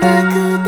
なくて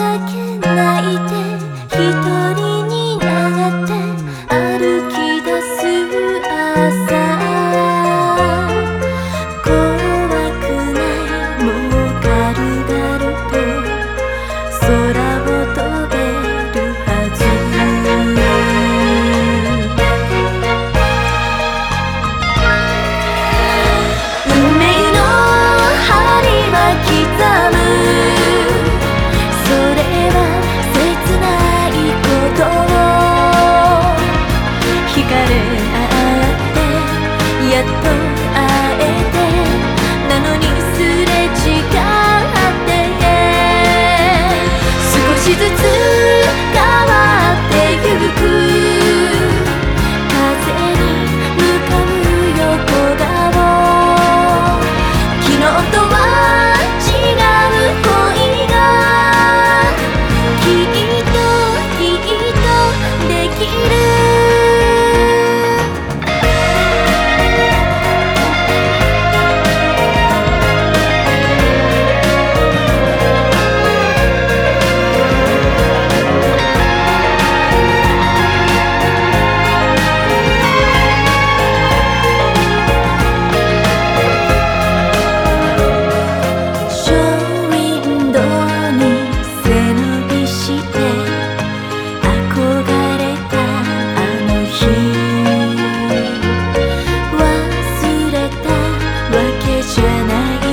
らない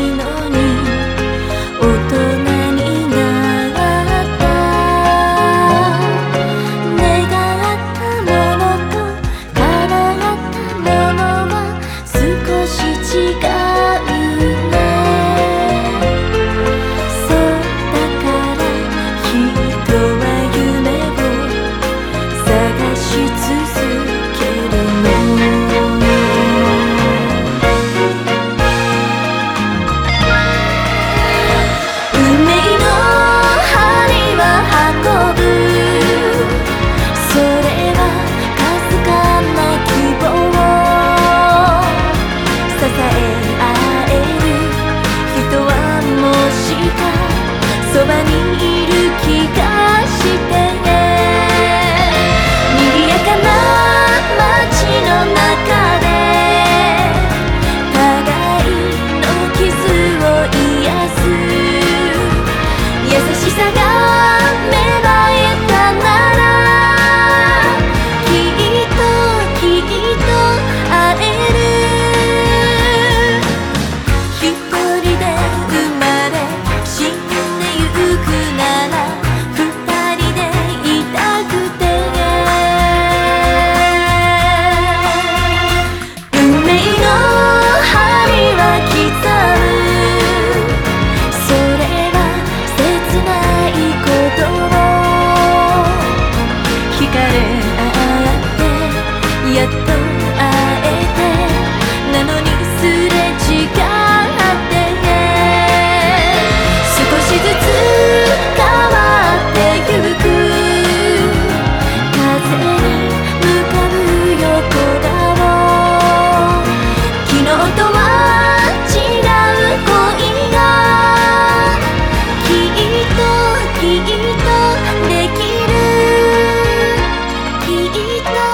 eat now.